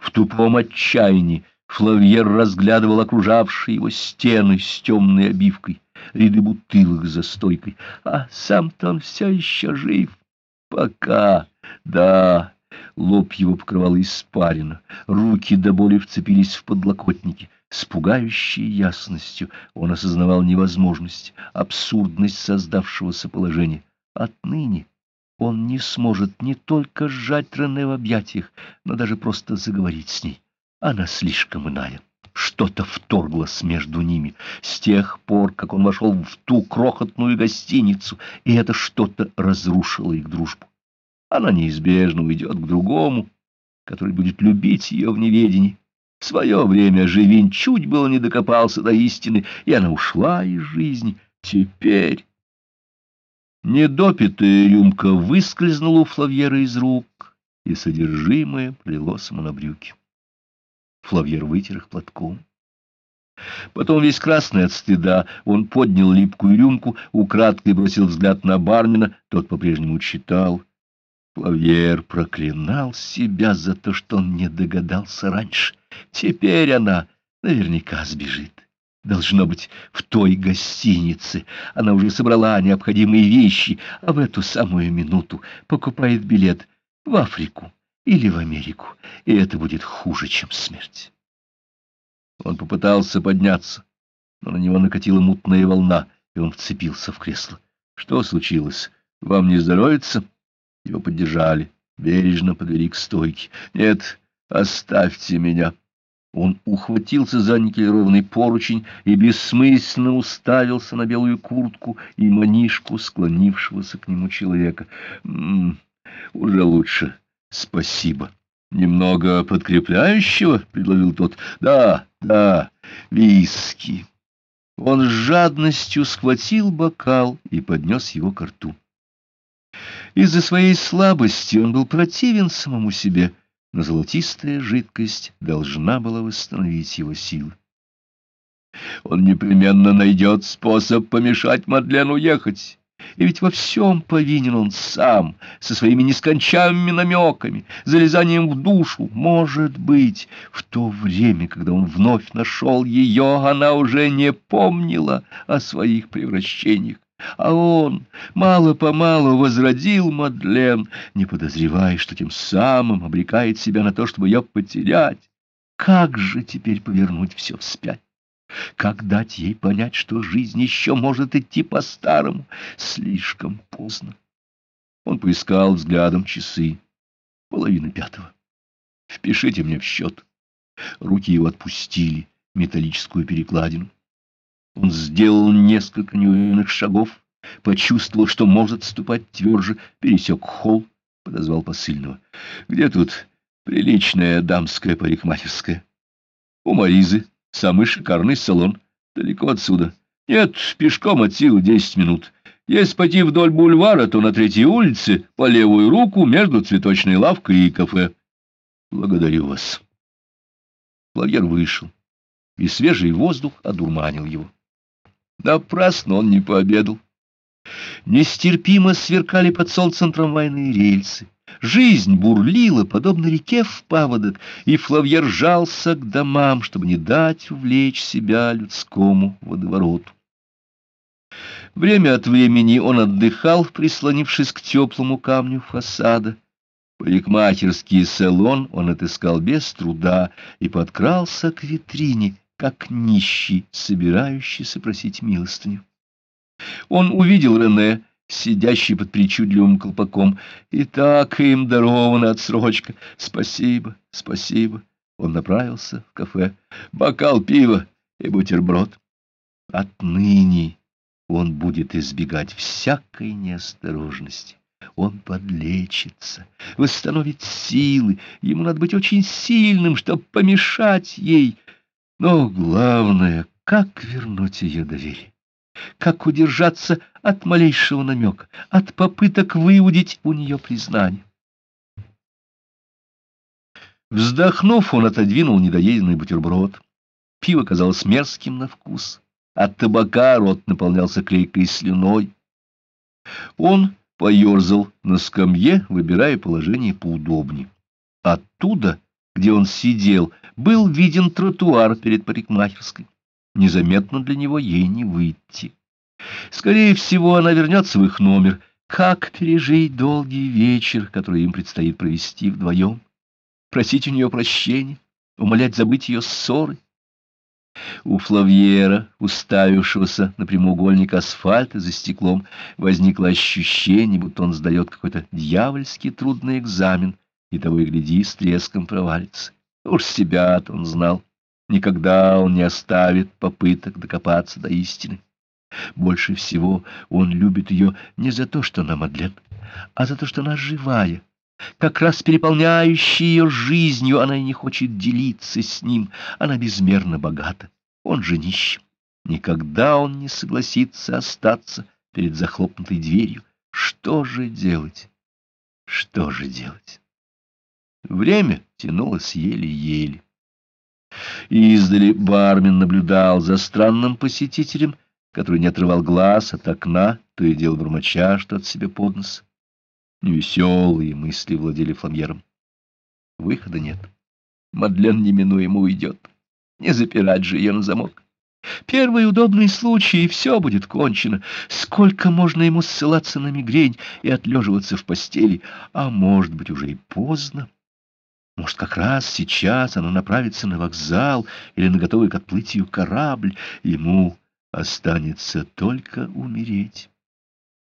В тупом отчаянии Флавьер разглядывал окружавшие его стены с темной обивкой, ряды бутылок за стойкой. А сам-то он все еще жив. Пока, да, лоб его покрывал испарина, руки до боли вцепились в подлокотники. С пугающей ясностью он осознавал невозможность, абсурдность создавшегося положения. Отныне он не сможет не только сжать Рене в объятиях, но даже просто заговорить с ней. Она слишком иная. Что-то вторглось между ними с тех пор, как он вошел в ту крохотную гостиницу, и это что-то разрушило их дружбу. Она неизбежно уйдет к другому, который будет любить ее в неведении. В свое время Живин чуть было не докопался до истины, и она ушла из жизни. Теперь... Недопитая рюмка выскользнула у Флавьера из рук, и содержимое плелось ему на брюки. Флавьер вытер их платком. Потом, весь красный от стыда, он поднял липкую рюмку, украдкой бросил взгляд на бармена, тот по-прежнему читал. Флавьер проклинал себя за то, что он не догадался раньше. Теперь она наверняка сбежит. Должно быть, в той гостинице. Она уже собрала необходимые вещи, а в эту самую минуту покупает билет в Африку или в Америку, и это будет хуже, чем смерть. Он попытался подняться, но на него накатила мутная волна, и он вцепился в кресло. Что случилось? Вам не здоровится? Его поддержали, бережно подвели к стойке. Нет, оставьте меня. Он ухватился за никелированный поручень и бессмысленно уставился на белую куртку и манишку склонившегося к нему человека. «М -м, «Уже лучше. Спасибо». «Немного подкрепляющего?» — предложил тот. «Да, да, виски». Он с жадностью схватил бокал и поднес его к рту. Из-за своей слабости он был противен самому себе — но золотистая жидкость должна была восстановить его силы. Он непременно найдет способ помешать Мадлену ехать. И ведь во всем повинен он сам, со своими нескончаемыми намеками, залезанием в душу. Может быть, в то время, когда он вновь нашел ее, она уже не помнила о своих превращениях. А он мало-помалу возродил Мадлен, не подозревая, что тем самым обрекает себя на то, чтобы ее потерять. Как же теперь повернуть все вспять? Как дать ей понять, что жизнь еще может идти по-старому? Слишком поздно. Он поискал взглядом часы. Половина пятого. Впишите мне в счет. Руки его отпустили металлическую перекладину. Он сделал несколько неуверенных шагов, почувствовал, что может ступать тверже, пересек холл, подозвал посыльного. «Где тут приличная дамская парикмахерская?» «У Маризы. Самый шикарный салон. Далеко отсюда. Нет, пешком от силы десять минут. Если пойти вдоль бульвара, то на третьей улице, по левую руку, между цветочной лавкой и кафе. Благодарю вас». Флавьер вышел, и свежий воздух одурманил его. Напрасно он не пообедал. Нестерпимо сверкали под солнцем трамвайные рельсы. Жизнь бурлила, подобно реке в паводок, и Флавьер жался к домам, чтобы не дать увлечь себя людскому водовороту. Время от времени он отдыхал, прислонившись к теплому камню фасада. Парикмахерский салон он отыскал без труда и подкрался к витрине, как нищий, собирающийся просить милостыню. Он увидел Рене, сидящий под причудливым колпаком. И так им дарована отсрочка. Спасибо, спасибо. Он направился в кафе. Бокал пива и бутерброд. Отныне он будет избегать всякой неосторожности. Он подлечится, восстановит силы. Ему надо быть очень сильным, чтобы помешать ей — но главное, как вернуть ее доверие? Как удержаться от малейшего намека, от попыток выудить у нее признание? Вздохнув, он отодвинул недоеденный бутерброд. Пиво казалось мерзким на вкус. От табака рот наполнялся клейкой слюной. Он поерзал на скамье, выбирая положение поудобнее. Оттуда где он сидел, был виден тротуар перед парикмахерской. Незаметно для него ей не выйти. Скорее всего, она вернется в их номер. Как пережить долгий вечер, который им предстоит провести вдвоем? Просить у нее прощения, умолять забыть ее ссоры? У Флавьера, уставившегося на прямоугольник асфальта за стеклом, возникло ощущение, будто он сдает какой-то дьявольский трудный экзамен, и того и гляди, с треском провалится. Уж себя-то он знал. Никогда он не оставит попыток докопаться до истины. Больше всего он любит ее не за то, что она Мадлен, а за то, что она живая. Как раз переполняющая ее жизнью, она и не хочет делиться с ним. Она безмерно богата. Он же нищим. Никогда он не согласится остаться перед захлопнутой дверью. Что же делать? Что же делать? Время тянулось еле-еле. Издали бармен наблюдал за странным посетителем, который не отрывал глаз от окна, то и дело бормоча что от себя под нос. Невеселые мысли владели Фламьером. Выхода нет. Мадлен неминуемо уйдет. Не запирать же ее на замок. Первый удобный случай, и все будет кончено. Сколько можно ему ссылаться на мигрень и отлеживаться в постели, а может быть уже и поздно. Может, как раз сейчас она направится на вокзал или на готовый к отплытию корабль. Ему останется только умереть.